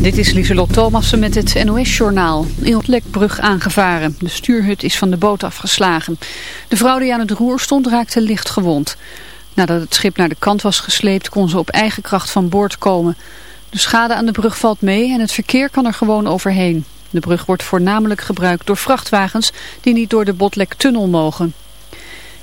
Dit is Lieselot Thomassen met het NOS-journaal. In Lekbrug aangevaren. De stuurhut is van de boot afgeslagen. De vrouw die aan het roer stond raakte licht gewond. Nadat het schip naar de kant was gesleept kon ze op eigen kracht van boord komen. De schade aan de brug valt mee en het verkeer kan er gewoon overheen. De brug wordt voornamelijk gebruikt door vrachtwagens die niet door de Botlek-tunnel mogen.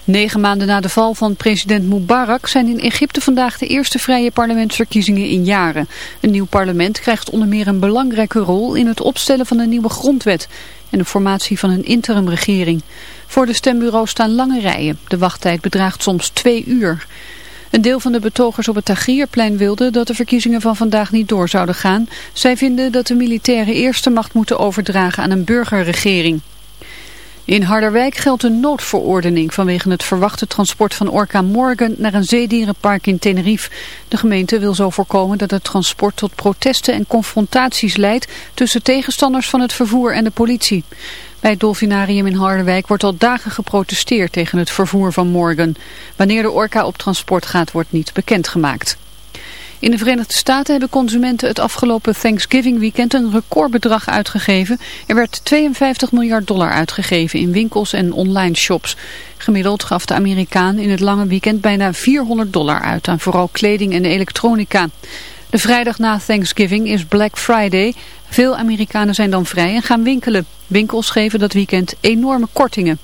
Negen maanden na de val van president Mubarak zijn in Egypte vandaag de eerste vrije parlementsverkiezingen in jaren. Een nieuw parlement krijgt onder meer een belangrijke rol in het opstellen van een nieuwe grondwet en de formatie van een interimregering. Voor de stembureaus staan lange rijen. De wachttijd bedraagt soms twee uur. Een deel van de betogers op het Tahrirplein wilde dat de verkiezingen van vandaag niet door zouden gaan. Zij vinden dat de militairen eerste macht moeten overdragen aan een burgerregering. In Harderwijk geldt een noodverordening vanwege het verwachte transport van Orca Morgan naar een zeedierenpark in Tenerife. De gemeente wil zo voorkomen dat het transport tot protesten en confrontaties leidt tussen tegenstanders van het vervoer en de politie. Bij het Dolfinarium in Harderwijk wordt al dagen geprotesteerd tegen het vervoer van Morgan. Wanneer de Orca op transport gaat wordt niet bekendgemaakt. In de Verenigde Staten hebben consumenten het afgelopen Thanksgiving weekend een recordbedrag uitgegeven. Er werd 52 miljard dollar uitgegeven in winkels en online shops. Gemiddeld gaf de Amerikaan in het lange weekend bijna 400 dollar uit aan vooral kleding en elektronica. De vrijdag na Thanksgiving is Black Friday. Veel Amerikanen zijn dan vrij en gaan winkelen. Winkels geven dat weekend enorme kortingen.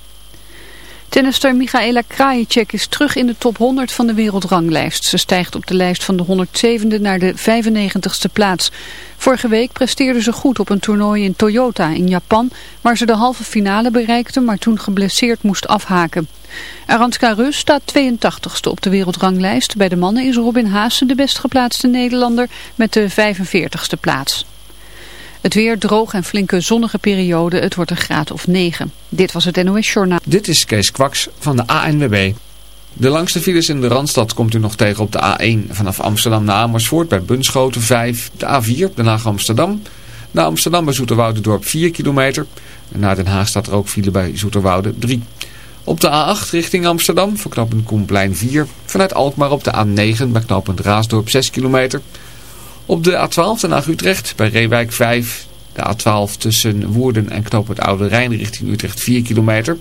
Tennister Michaela Krajicek is terug in de top 100 van de wereldranglijst. Ze stijgt op de lijst van de 107e naar de 95ste plaats. Vorige week presteerde ze goed op een toernooi in Toyota in Japan, waar ze de halve finale bereikte, maar toen geblesseerd moest afhaken. Aranska Rus staat 82ste op de wereldranglijst. Bij de mannen is Robin Haase de best geplaatste Nederlander met de 45ste plaats. Het weer droog en flinke zonnige periode. Het wordt een graad of 9. Dit was het NOS Journaal. Dit is Kees Kwaks van de ANWB. De langste files in de Randstad komt u nog tegen op de A1 vanaf Amsterdam naar Amersfoort bij Bunschoten 5. De A4 Den Haag Amsterdam. Naar Amsterdam bij Zoeterwoude 4 kilometer. En naar Den Haag staat er ook file bij Zoeterwoude 3. Op de A8 richting Amsterdam voor knooppunt Koenplein 4. Vanuit Alkmaar op de A9 bij knooppunt Raasdorp 6 kilometer. Op de A12 Den Haag Utrecht bij Reewijk 5. De A12 tussen Woerden en knooppunt Oude Rijn richting Utrecht 4 kilometer.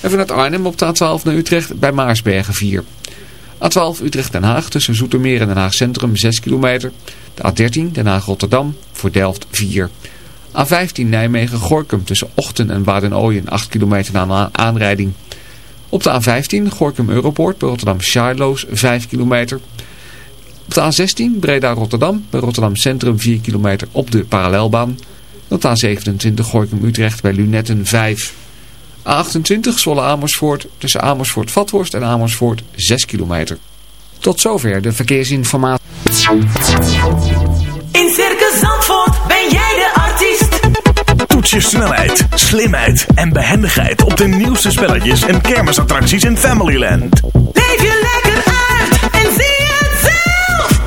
En vanuit Arnhem op de A12 naar Utrecht bij Maarsbergen 4. A12 Utrecht Den Haag tussen Zoetermeer en Den Haag Centrum 6 kilometer. De A13 Den Haag Rotterdam voor Delft 4. A15 Nijmegen Gorkum tussen Ochten en Baden-Ooyen 8 kilometer na een aanrijding. Op de A15 Gorkum Europoort bij Rotterdam Charloes 5 kilometer. Op de A16 Breda-Rotterdam bij Rotterdam Centrum 4 kilometer op de parallelbaan. Op de A27 Gorkum-Utrecht bij Lunetten 5. A28 Zwolle-Amersfoort tussen Amersfoort-Vathorst en Amersfoort 6 kilometer. Tot zover de verkeersinformatie. In Circus Zandvoort ben jij de artiest. Toets je snelheid, slimheid en behendigheid op de nieuwste spelletjes en kermisattracties in Familyland. Leef je lekker uit en zie.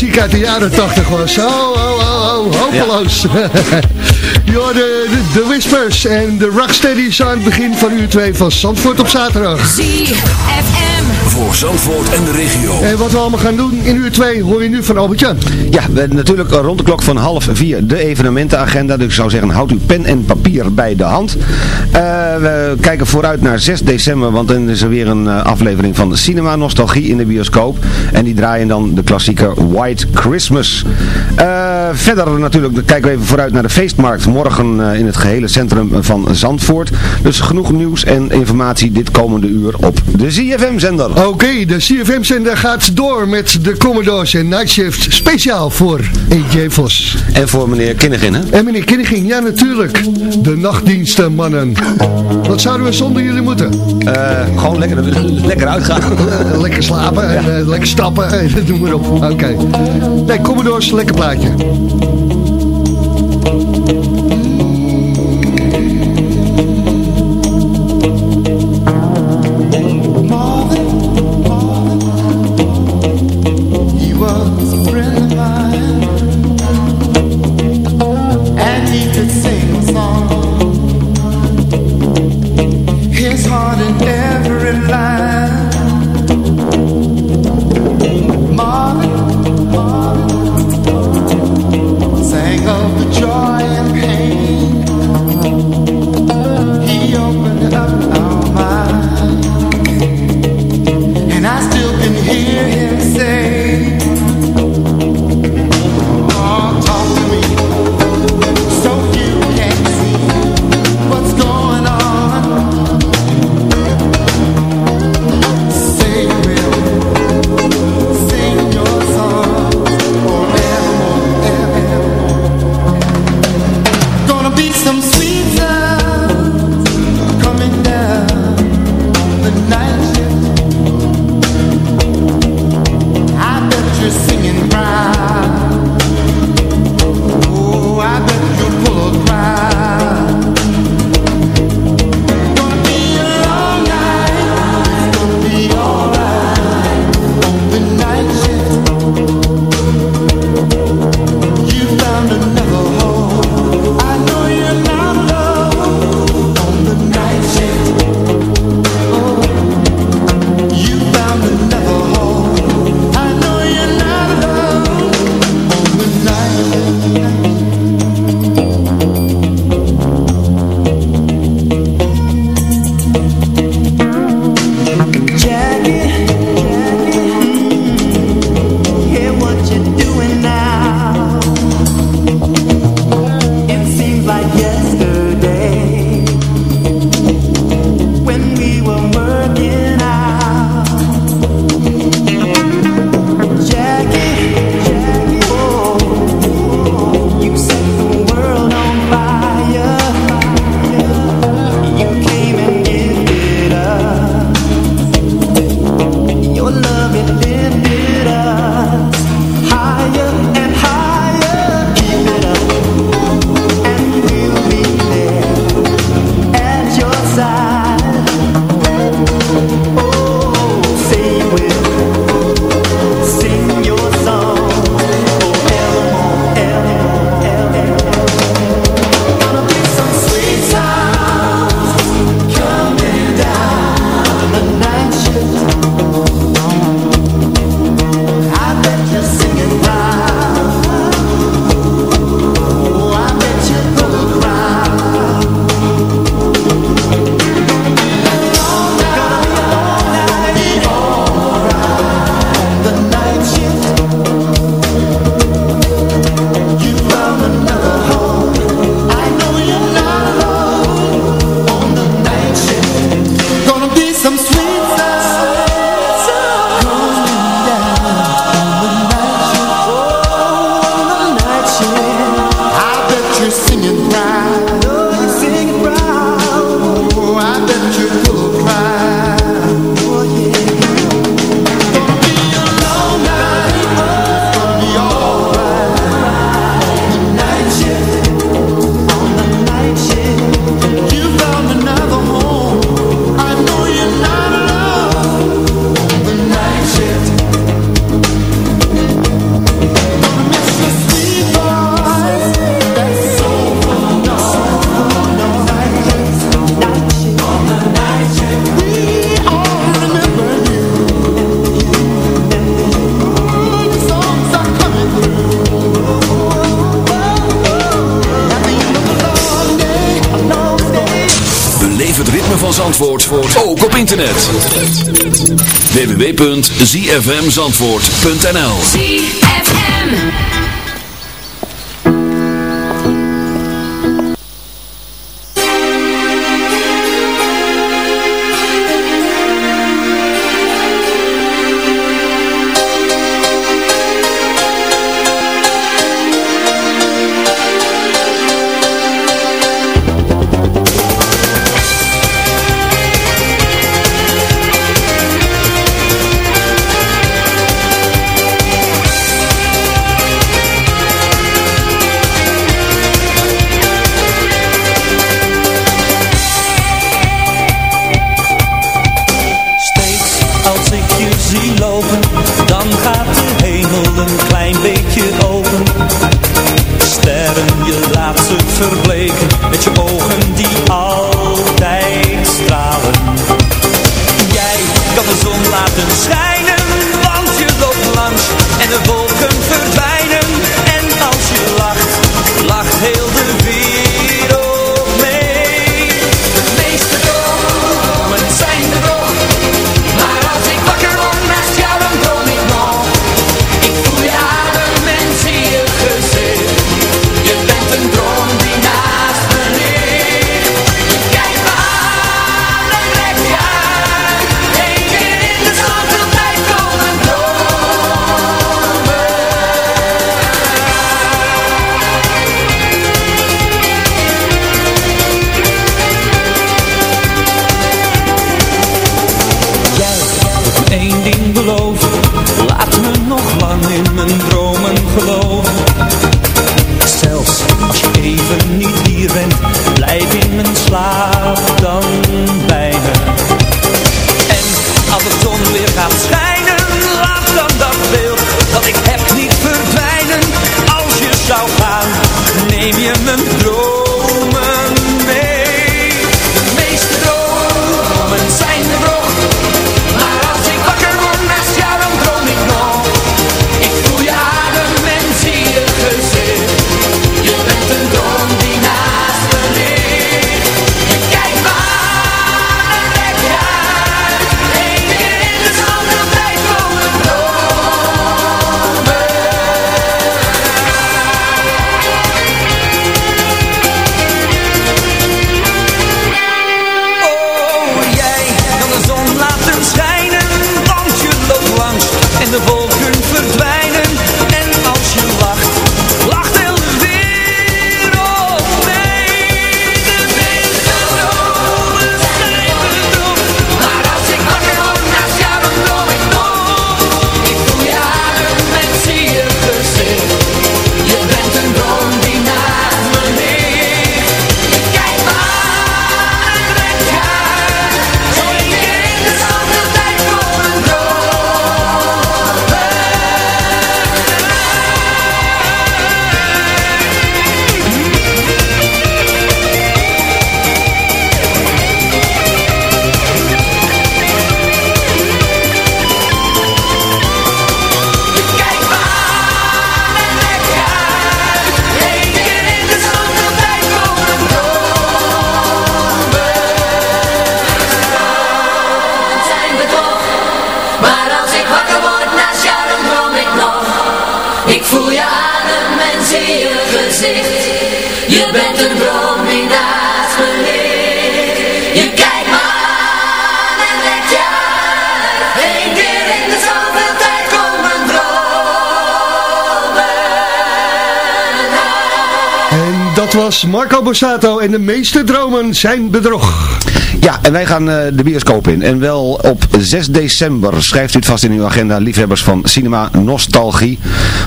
Muziek uit de jaren 80 was? Oh, oh, oh, oh hopeloos. Ja, de, de, de Whispers en de Rocksteadies aan het begin van uur 2 van Zandvoort op zaterdag. ZFM. Voor Zandvoort en de regio. En wat we allemaal gaan doen in uur 2 hoor je nu van Albert-Jan. Ja, we, natuurlijk eh, rond de klok van half vier de evenementenagenda. Dus ik zou zeggen, houd uw pen en papier bij de hand. Eh, we kijken vooruit naar 6 december, want dan is er weer een eh, aflevering van Cinema Nostalgie in de bioscoop. En die draaien dan de klassieker White Christmas. Eh, verder natuurlijk kijken we even vooruit naar de feestmarkt. Morgen eh, in het gehele centrum van Zandvoort. Dus genoeg nieuws en informatie dit komende uur op de ZFM-zender. Oké, de CFM-zender gaat door met de Commodores en Night Shift speciaal voor EJ Vos. En voor meneer Kinnegin, hè? En meneer Kinniging, ja natuurlijk, de nachtdiensten mannen. Wat zouden we zonder jullie moeten? Eh, gewoon lekker, lekker uitgaan. Eh, lekker slapen en eh, lekker stappen, eh, noem maar op. Oké. Nee, Commodores, lekker plaatje. zfmzandvoort.nl Was Marco Borsato en de meeste dromen zijn bedrog. Ja, en wij gaan eh, de bioscoop in. En wel op 6 december schrijft u het vast in uw agenda, liefhebbers van cinema nostalgie.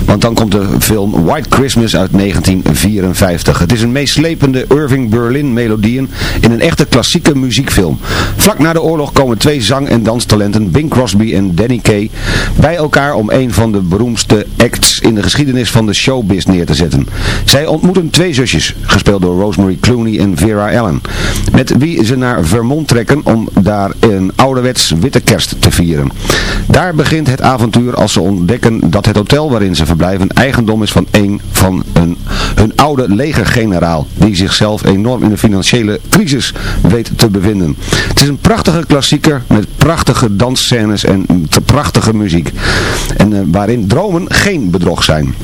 Want dan komt de film White Christmas uit 1954. Het is een meeslepende Irving Berlin melodieën in een echte klassieke muziekfilm. Vlak na de oorlog komen twee zang- en danstalenten, Bing Crosby en Danny Kay, bij elkaar om een van de beroemdste acts in de geschiedenis van de showbiz neer te zetten. Zij ontmoeten twee zusjes, gespeeld door Rosemary Clooney en Vera Allen, met wie ze naar Vermont Vermont trekken om daar een ouderwets witte kerst te vieren. Daar begint het avontuur als ze ontdekken dat het hotel waarin ze verblijven eigendom is van een van een, hun oude legergeneraal, die zichzelf enorm in de financiële crisis weet te bevinden. Het is een prachtige klassieker met prachtige dansscènes en prachtige muziek. En eh, waarin dromen geen bedrog zijn.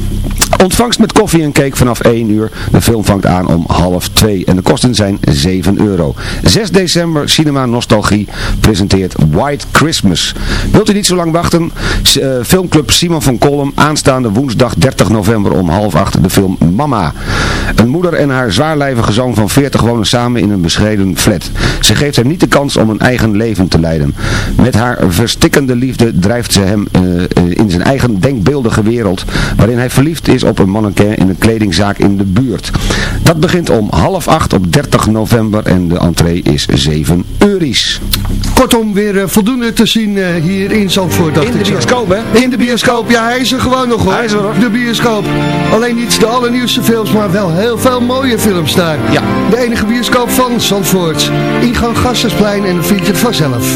Ontvangst met koffie en cake vanaf 1 uur. De film vangt aan om half 2 en de kosten zijn 7 euro. 6 december Cinema Nostalgie presenteert White Christmas. Wilt u niet zo lang wachten? Eh, filmclub Simon van Kolm aanstaande woensdag 30 november om half 8 de film Mama. Een moeder en haar zwaarlijvige zoon van 40 wonen samen in een bescheiden flat. Ze geeft hem niet de kans om een eigen leven te leiden. Met haar verstikkende liefde drijft ze hem eh, eh, in zijn eigen denkbeeldige wereld, waarin hij verliefd is op een mannequin in een kledingzaak in de buurt. Dat begint om half acht op 30 november en de entree is 7 euro's. Kortom, weer eh, voldoende te zien eh, hier in Zandvoort. In de bioscoop, hè? In de bioscoop, ja, hij is er gewoon nog hoor. Hij is er, hoor. De bioscoop. Alleen niet de allernieuwste films, maar wel heel veel mooie films daar. Ja. De enige bioscoop van Zandvoort. Ingang Gassersplein en vind je het vanzelf.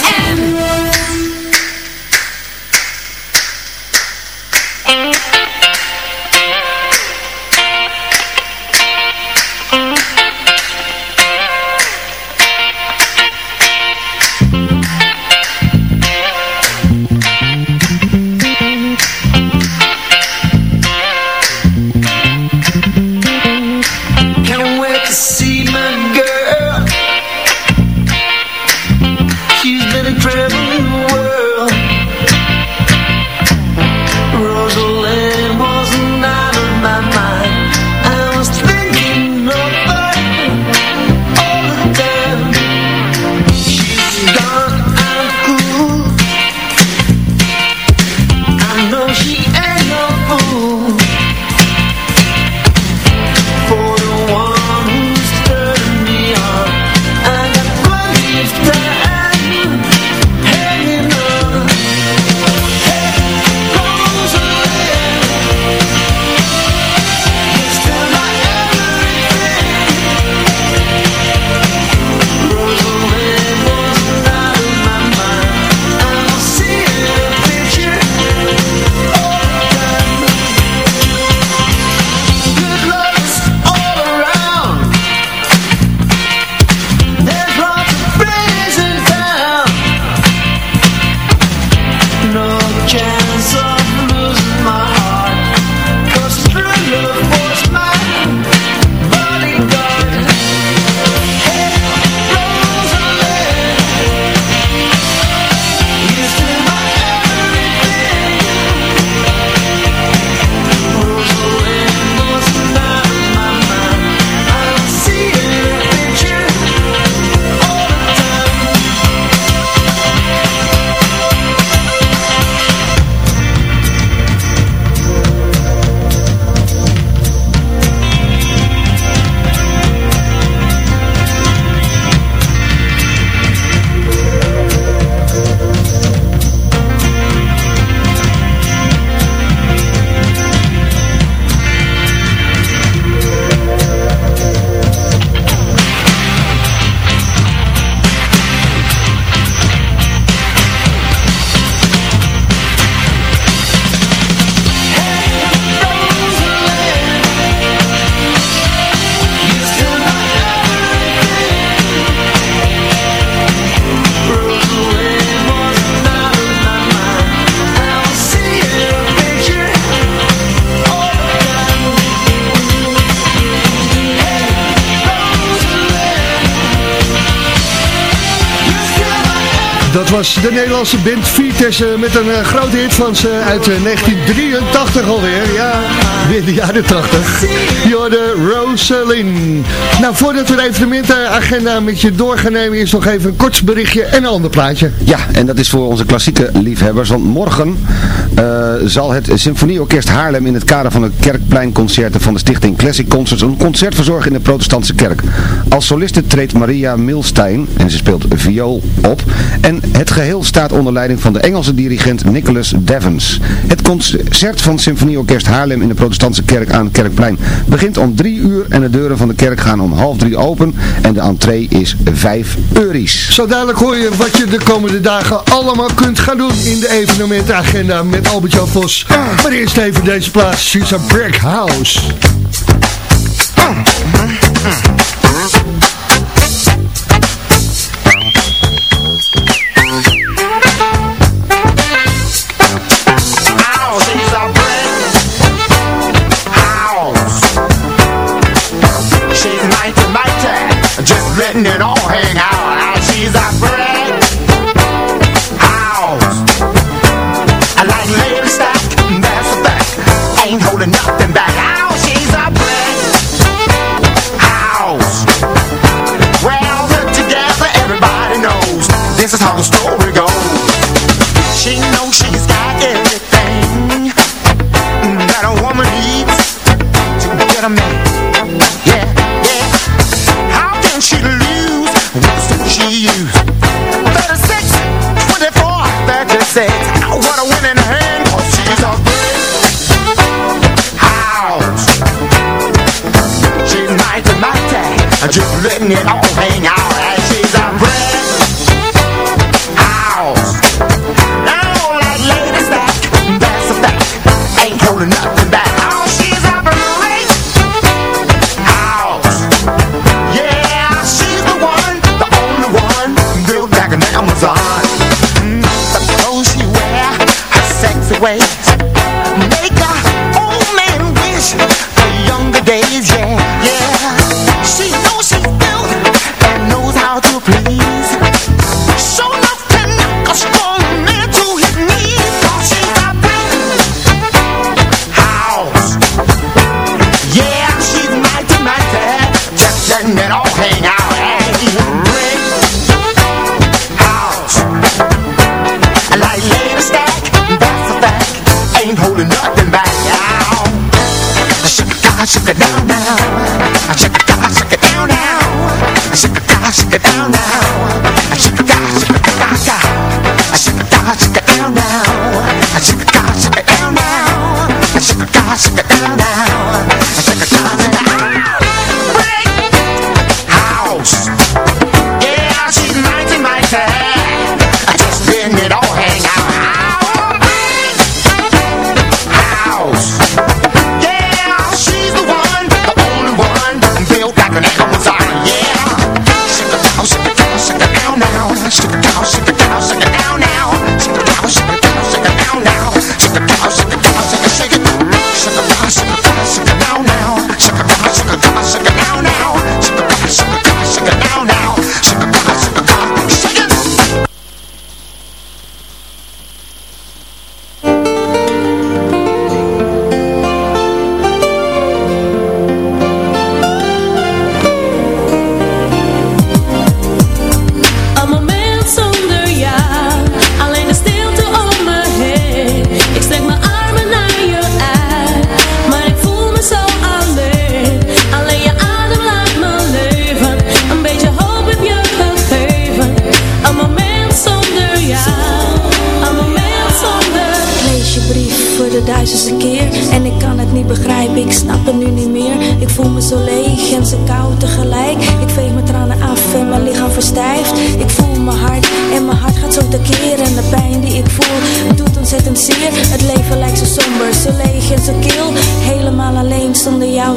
De Nederlandse band Vitesse met een eh, grote hit van ze uit eh, 1983 alweer. Ja, weer de jaren 80. Jorde Nou, voordat we de evenementenagenda met je door gaan nemen, is nog even een kort berichtje en een ander plaatje. Ja, en dat is voor onze klassieke liefhebbers, want morgen eh, zal het Symfonieorkest Haarlem in het kader van de Kerkpleinconcerten van de stichting Classic Concerts een concert verzorgen in de protestantse kerk. Als soliste treedt Maria Milstein, en ze speelt viool, op. En het geheel staat onder leiding van de Engelse dirigent Nicholas Devons. Het concert van Symfonieorkest Haarlem in de protestantse kerk aan Kerkplein begint om drie uur en de deuren van de kerk gaan om half drie open en de entree is vijf euro's. Zo dadelijk hoor je wat je de komende dagen allemaal kunt gaan doen in de evenementenagenda met Albert-Jan Vos. Maar eerst even deze plaats, She's a Brick House. House, letting it all hang out. nghĩa đâu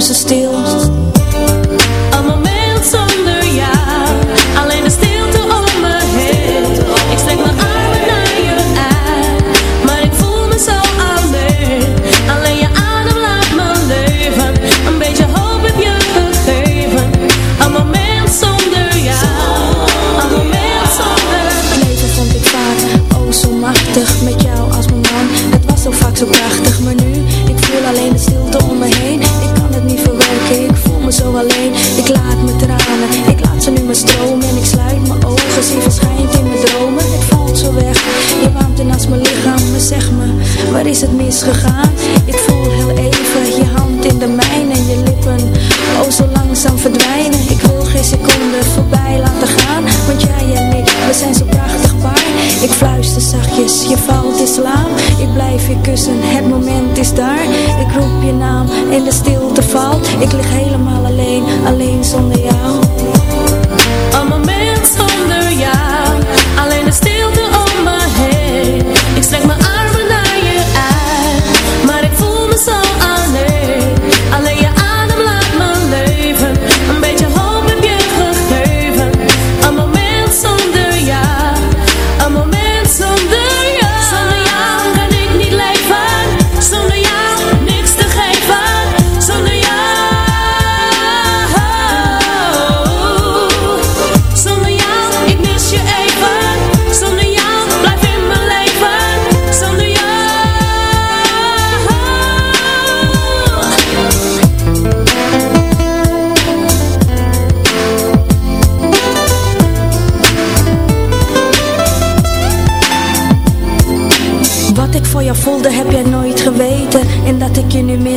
used to steal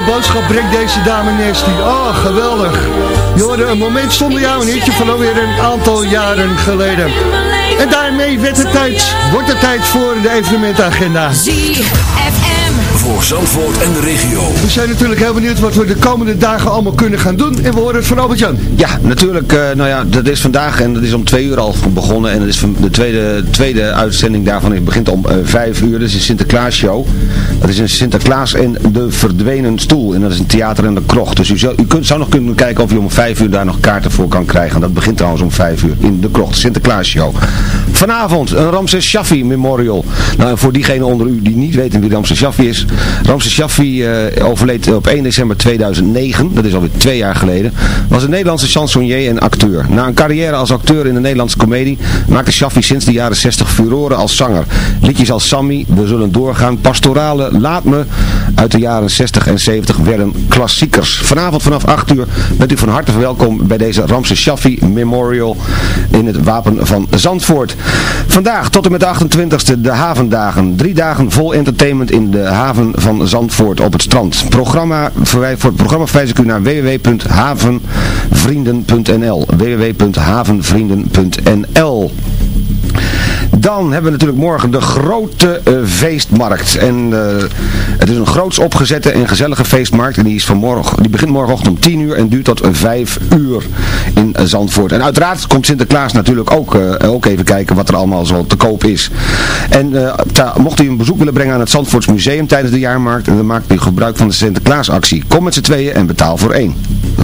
Mooie boodschap brengt deze dame Nasty. Oh, geweldig. Een moment zonder jou, een hitje van alweer een aantal jaren geleden. En daarmee werd het tijd, wordt het tijd voor de evenementagenda. ZFM. Voor Zandvoort en de regio. We zijn natuurlijk heel benieuwd wat we de komende dagen allemaal kunnen gaan doen. En we horen het van Albert-Jan. Ja, natuurlijk. eh, nou ja, dat is vandaag en dat is om twee uur al begonnen. En dat is van de tweede, tweede uitzending daarvan. Het begint om eh, vijf uur. Dat is een Sinterklaasshow. Dat is een Sinterklaas en de verdwenen stoel. En dat is een theater in de krocht. Dus u, zou, u kunt, zou nog kunnen kijken of u om vijf uur daar nog kaarten voor kan krijgen. Dat begint trouwens om vijf uur in de krocht. Sinterklaasshow. Vanavond een Ramses Shaffi Memorial. Nou, en voor diegenen onder u die niet weten wie Ramses Shaffi is. Ramses Shaffi eh, overleed op 1 december 2009. Dat is alweer twee jaar geleden. Was een Nederlandse chansonnier en acteur. Na een carrière als acteur in de Nederlandse komedie maakte Shaffi sinds de jaren 60 furoren als zanger. Liedjes als Sammy, We Zullen Doorgaan, Pastorale, Laat Me uit de jaren 60 en 70 werden klassiekers. Vanavond vanaf 8 uur bent u van harte welkom bij deze Ramses Shaffi Memorial in het Wapen van Zandvoort. Vandaag tot en met de 28e de havendagen. Drie dagen vol entertainment in de haven van Zandvoort op het strand. Programma, voor, het programma verwijs ik u naar www.havenvrienden.nl www.havenvrienden.nl dan hebben we natuurlijk morgen de grote eh, feestmarkt. En eh, het is een groots opgezette en gezellige feestmarkt. En die, is vanmorgen, die begint morgenochtend om 10 uur en duurt tot 5 uur in Zandvoort. En uiteraard komt Sinterklaas natuurlijk ook, eh, ook even kijken wat er allemaal zo te koop is. En mocht u een bezoek willen brengen aan het Zandvoorts Museum tijdens de jaarmarkt, dan maakt u gebruik van de Sinterklaasactie. Kom met z'n tweeën en betaal voor één.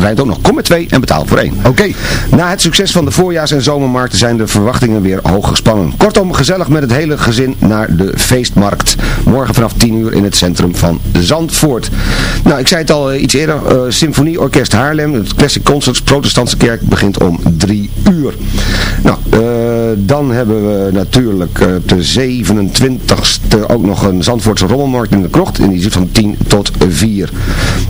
Rijdt ook nog. Kom met twee en betaal voor één. Oké. Na het succes van de voorjaars- en zomermarkten zijn de verwachtingen weer hoog gespannen. Kortom, gezellig met het hele gezin naar de feestmarkt. Morgen vanaf 10 uur in het centrum van Zandvoort. Nou, ik zei het al eh, iets eerder. eh Symfonieorkest Haarlem, het Classic Concerts, Protestantse Kerk, begint om 3 uur. Nou, eh, dan hebben we natuurlijk op de 27e ook nog een Zandvoortse rommelmarkt in de krocht. En die zit van 10 tot 4.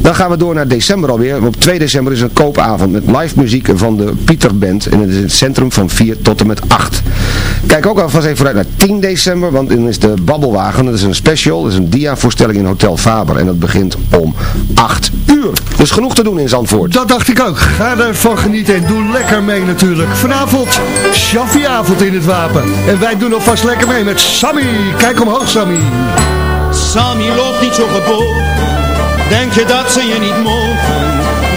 Dan gaan we door naar december alweer. Op 2 december is een koopavond met live muziek van de Pieter Band. En het is in het centrum van 4 tot en met 8. Kijk ook alvast even vooruit naar 10 december, want dan is de Babbelwagen. Dat is een special, dat is een dia-voorstelling in Hotel Faber. En dat begint om 8 uur. Dus genoeg te doen in Zandvoort. Dat dacht ik ook. Ga ervan genieten en doe lekker mee natuurlijk. Vanavond, Shaffi-avond in het Wapen. En wij doen alvast lekker mee met Sammy. Kijk omhoog, Sammy. Sammy loopt niet zo gebogen, denk je dat ze je niet mogen?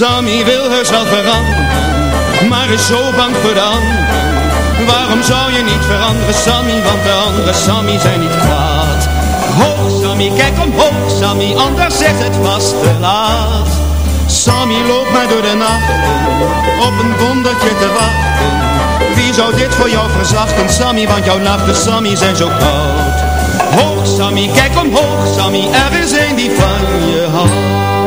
Sammy wil heus wel veranderen, maar is zo bang voor de anderen. Waarom zou je niet veranderen, Sammy, want de andere Sammy zijn niet kwaad. Hoog, Sammy, kijk omhoog, Sammy, anders zegt het vast te laat. Sammy loopt maar door de nacht, op een wondertje te wachten. Wie zou dit voor jou verzachten, Sammy, want jouw nachten, Sammy, zijn zo koud. Hoog, Sammy, kijk omhoog, Sammy, er is een die van je houdt.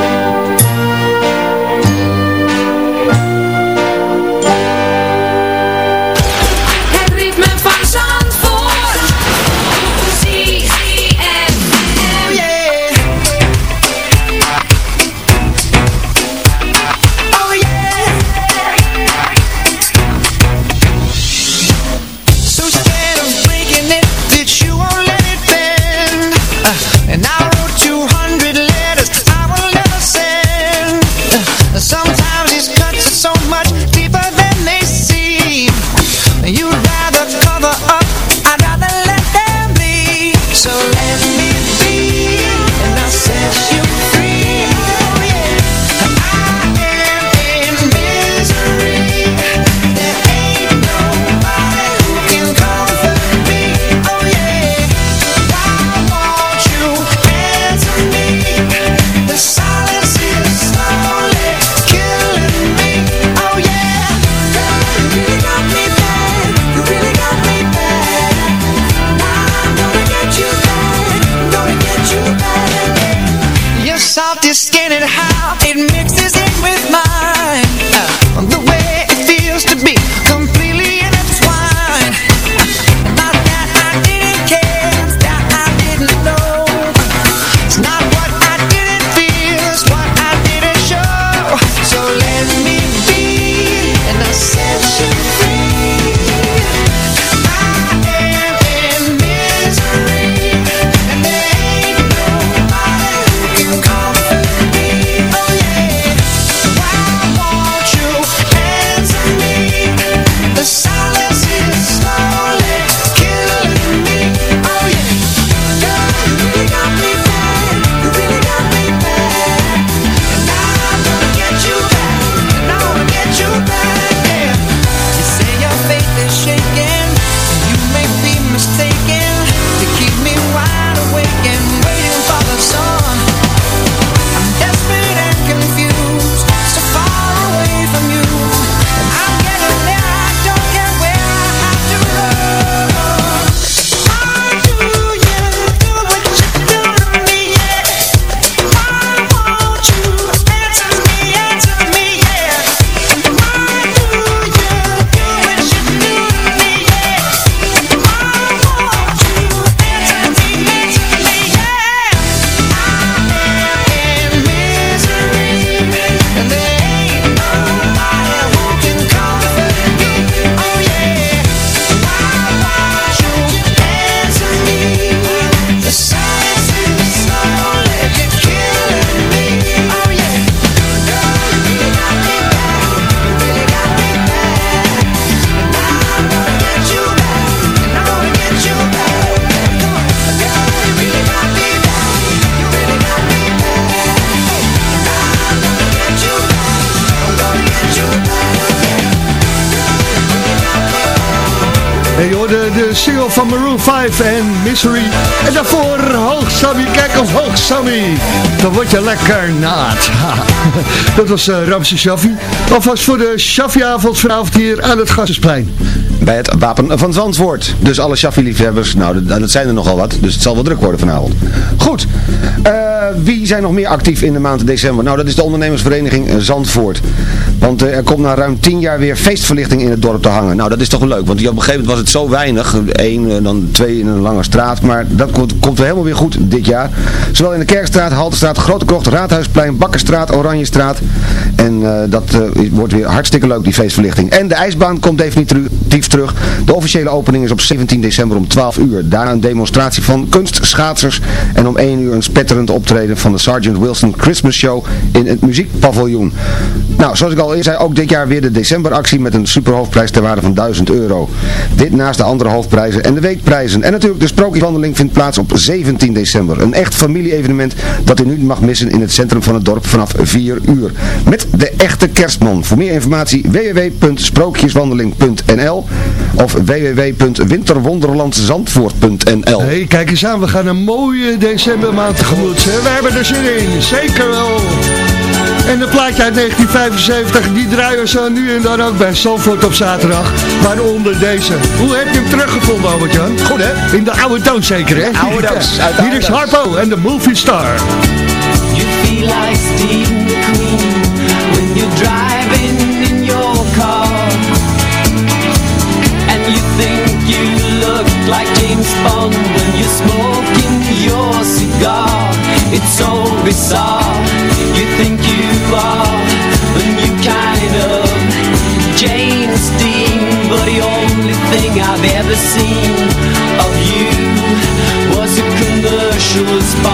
En je de single van Maroon 5 en Misery. En daarvoor Hoog Sammy, kijk op Hoog Sammy. Dan word je lekker naad. Dat was uh, Ramse Shaffi. Alvast voor de Shaffi-avond vanavond hier aan het Gassensplein. Bij het Wapen van Zandvoort. Dus alle Shaffi-liefhebbers, nou dat, zijn er nogal wat. Dus het zal wel druk worden vanavond. Goed. Eh, wie zijn nog meer actief in de maand december? Nou dat is de ondernemersvereniging eh, Zandvoort. Want eh, er komt na ruim 10 jaar weer feestverlichting in het dorp te hangen. Nou dat is toch leuk. Want op een gegeven moment was het zo weinig. Eén, dan twee in een lange straat. Maar dat komt, komt weer helemaal weer goed dit jaar. Zowel in de Kerkstraat, Haltestraat, Grote Krocht, Raadhuisplein, Bakkerstraat, Oranjestraat. En dat wordt weer hartstikke leuk die feestverlichting. En de ijsbaan komt definitief terug. De officiële opening is op 17 december om 12 uur. Daarna een demonstratie van kunstschaatsers. En om 1 uur een spetterend optreden van de Sergeant Wilson Christmas Show in het muziekpaviljoen. Nou, zoals ik al eerder zei, ook dit jaar weer de decemberactie met een superhoofdprijs ter waarde van 1000 euro. Dit naast de andere hoofdprijzen en de weekprijzen. En natuurlijk de sprookjeswandeling vindt plaats op 17 december. Een echt familie-evenement dat u niet mag missen in het centrum van het dorp vanaf 4 uur. Met de echte kerstman. Voor meer informatie www.sprookjeswandeling.nl of www.winterwonderlandzandvoort.nl hey, kijk eens aan, we gaan een mooie decembermaand tegemoet. hè. We hebben er zin in, zeker wel. En een plaatje uit 1975, die draaien zo nu en dan ook bij Zandvoort op zaterdag. Waaronder deze. Hoe heb je hem teruggevonden, Albert-Jan? Goed, hè? In de oude doos zeker, hè? oude doos, uit de Hier is. Harpo en de Movie Star. You feel like Steve ever seen of you was a commercial spot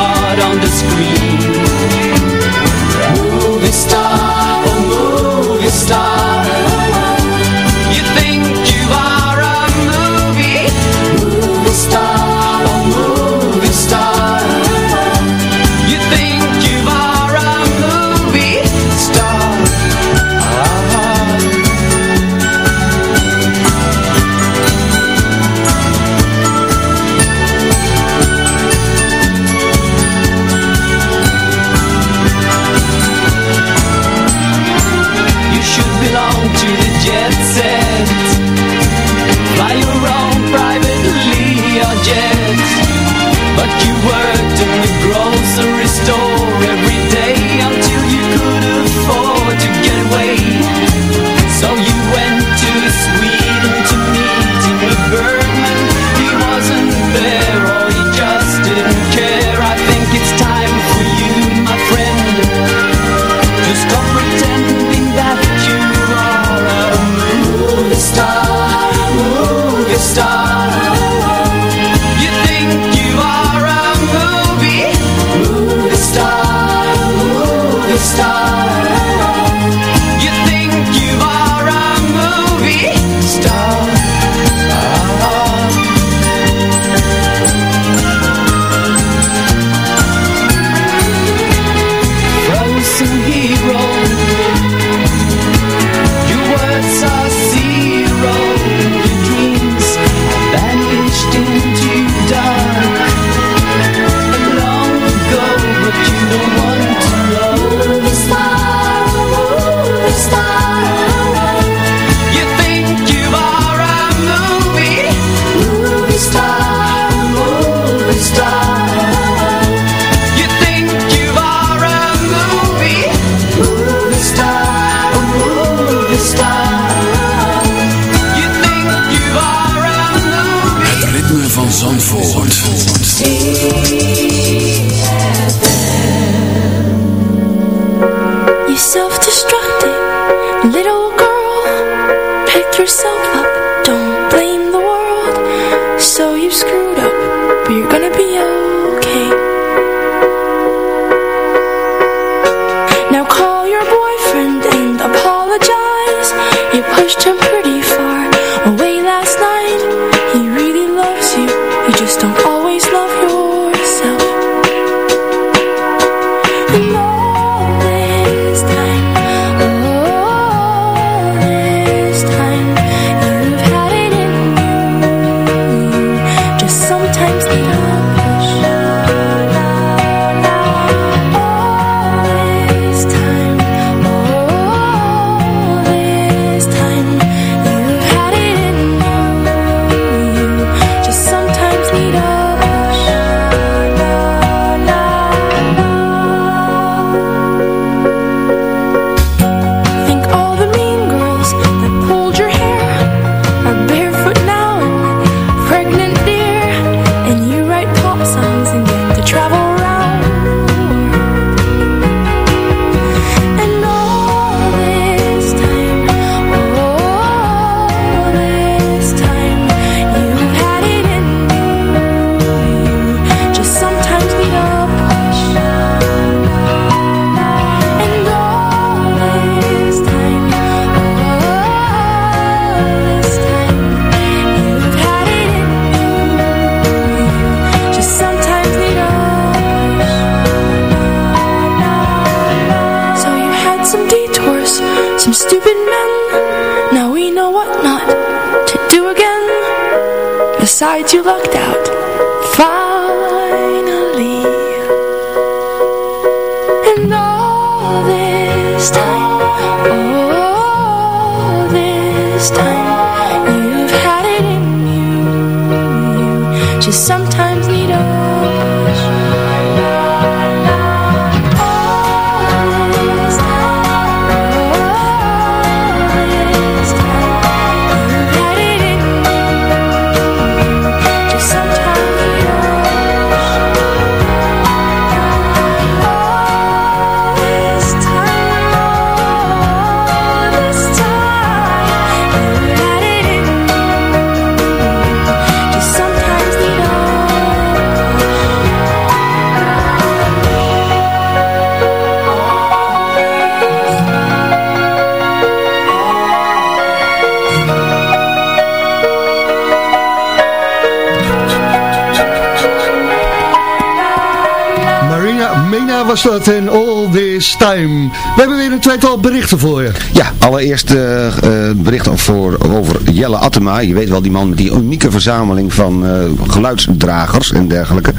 was dat en All This Time. We hebben weer een tweetal berichten voor je. Ja, allereerst uh, uh, bericht voor, over Jelle Attema. Je weet wel, die man met die unieke verzameling van uh, geluidsdragers en dergelijke.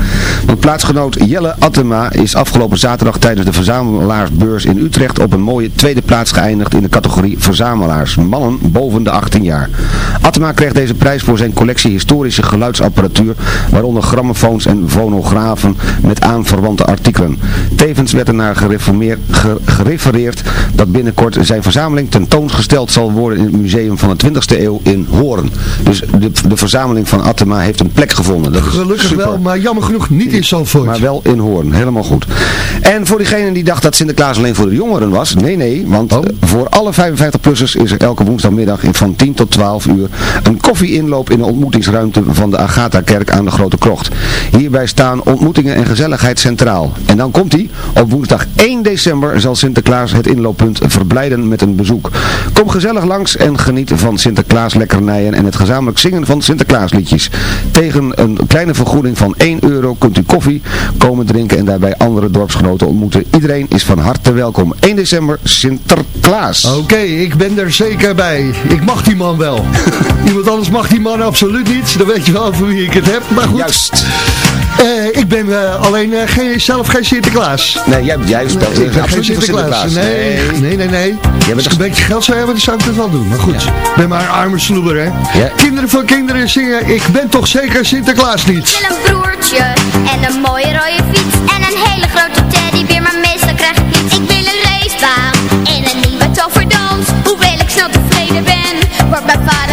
Want plaatsgenoot Jelle Attema is afgelopen zaterdag tijdens de verzamelaarsbeurs in Utrecht op een mooie tweede plaats geëindigd in de categorie verzamelaars. Mannen boven de 18 jaar. Attema kreeg deze prijs voor zijn collectie historische geluidsapparatuur, waaronder grammofoons en fonografen met aanverwante artikelen. Tevens werd er naar gerefereerd dat binnenkort zijn verzameling tentoongesteld zal worden in het museum van de 20e eeuw in Hoorn. Dus de, de verzameling van Attema heeft een plek gevonden. Dat Gelukkig super. wel, maar jammer genoeg niet in Zandvoort. Maar wel in Hoorn, helemaal goed. En voor diegene die dacht dat Sinterklaas alleen voor de jongeren was, nee nee, want Oh. voor alle 55-plussers is er elke woensdagmiddag van 10 tot 12 uur een koffieinloop in de ontmoetingsruimte van de Agatha-kerk aan de Grote Krocht. Hierbij staan ontmoetingen en gezelligheid centraal. En dan komt hij. Op woensdag 1 december zal Sinterklaas het inlooppunt verblijden met een bezoek. Kom gezellig langs en geniet van Sinterklaas lekkernijen en het gezamenlijk zingen van Sinterklaasliedjes. Tegen een kleine vergoeding van 1 euro kunt u koffie komen drinken en daarbij andere dorpsgenoten ontmoeten. Iedereen is van harte welkom. 1 december Sinterklaas. Oké, ik ben er zeker bij. Ik mag die man wel. Iemand anders mag die man absoluut niet. Dan weet je wel over wie ik het heb. Maar goed. Juist. Eh, ik ben eh, alleen eh, geen, zelf geen Sinterklaas. Nee, jij, jij speelt ik ben geen Sinterklaas. Nee, nee, nee, nee. bent Als ik een beetje geld zou hebben, dan zou ik dat wel doen. Maar goed, ik ben maar een arme sloeber, hè. Ja. Kinderen van kinderen zingen, ik ben toch zeker Sinterklaas niet. wil een broertje en een mooie rode fiets en een hele grote teddybeer, maar meestal krijg ik niets. Ik wil een racebaan en een nieuwe toverdans. Hoewel ik snel tevreden ben, wordt mijn vader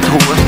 de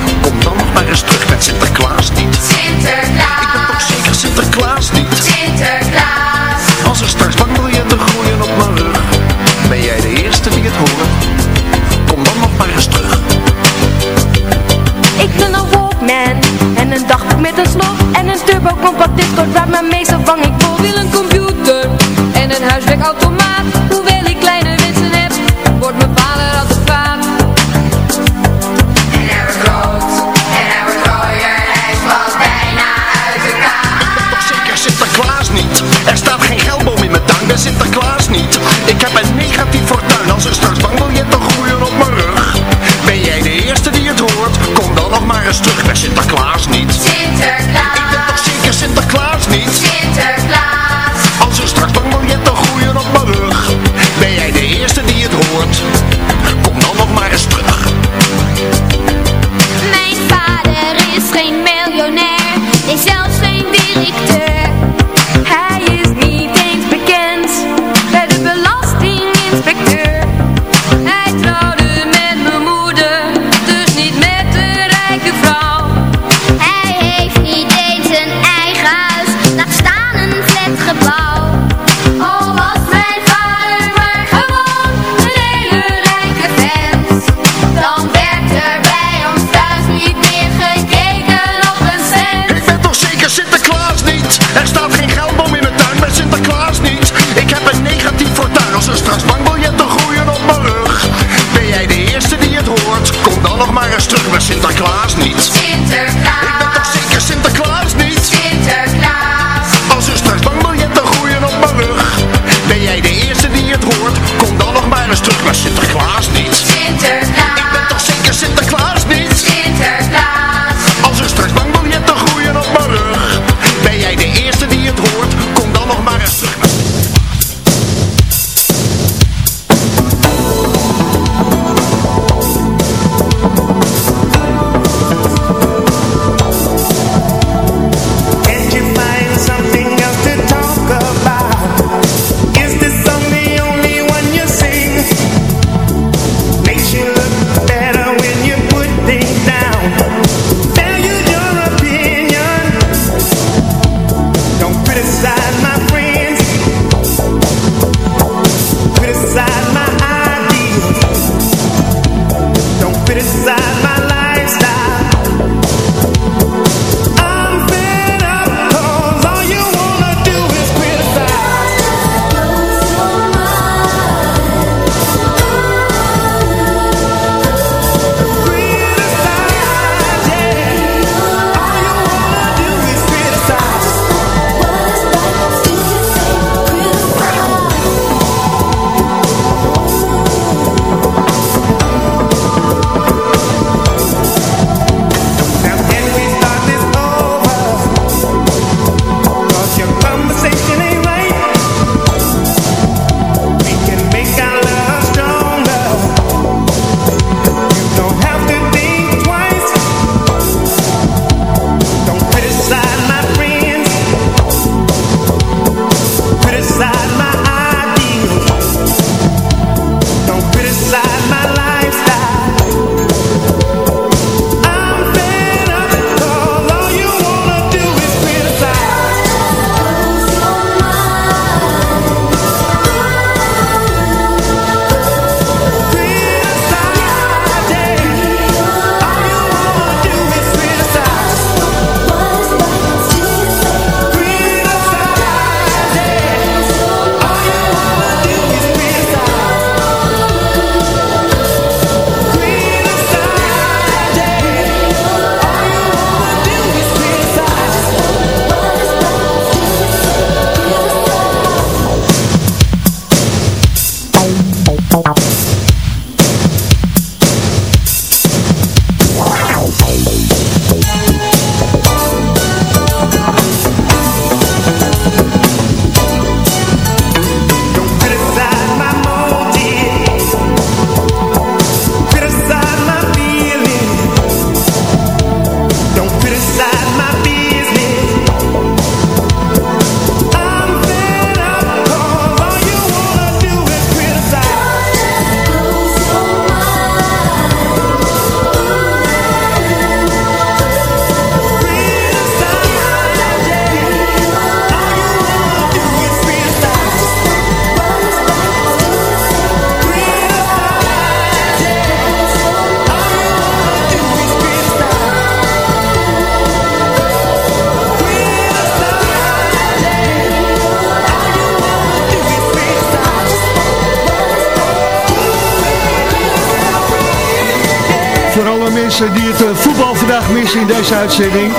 mensen die het eh, voetbal vandaag missen in deze uitzending.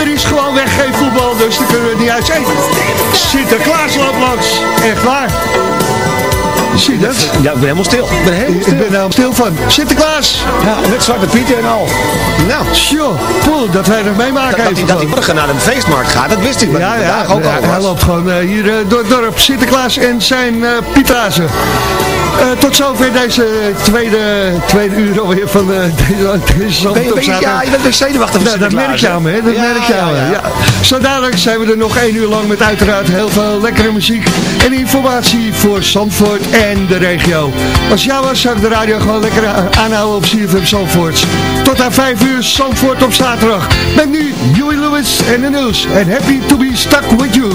Er is gewoon weg geen voetbal, dus dan kunnen we niet uitzenden. Sinterklaas loopt langs. Echt waar. Zie je dat? Ja, ik ben helemaal stil. Ik ben helemaal Ik stil. ben er helemaal stil van. Sinterklaas. Ja, met Zwarte Pieten en al. Nou, poeh, dat wij nog meemaken dat, dat, hij, dat morgen naar de feestmarkt gaat, dat wist ik. Maar Ja, ja, ook ja, al hij loopt gewoon eh, hier eh, door het dorp Sinterklaas en zijn eh Pietazen. Eh, tot zover deze tweede, tweede uur alweer van eh, deze, deze Ben je, ben je- ja, je bent weer zenuwachtig Nou, dat merk je aan me, hè? Dat Ja, merk je ja, aan ja. Ja. Zo dadelijk zijn we er nog één uur lang met uiteraard heel veel lekkere muziek en informatie voor Zandvoort en de regio. Als jou was, zou ik de radio gewoon lekker aanhouden op CFM Zandvoort. Tot aan vijf uur Zandvoort op zaterdag. Met nu Joey Lewis en de nieuws. En happy to be stuck with you.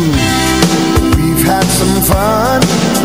We've had some fun.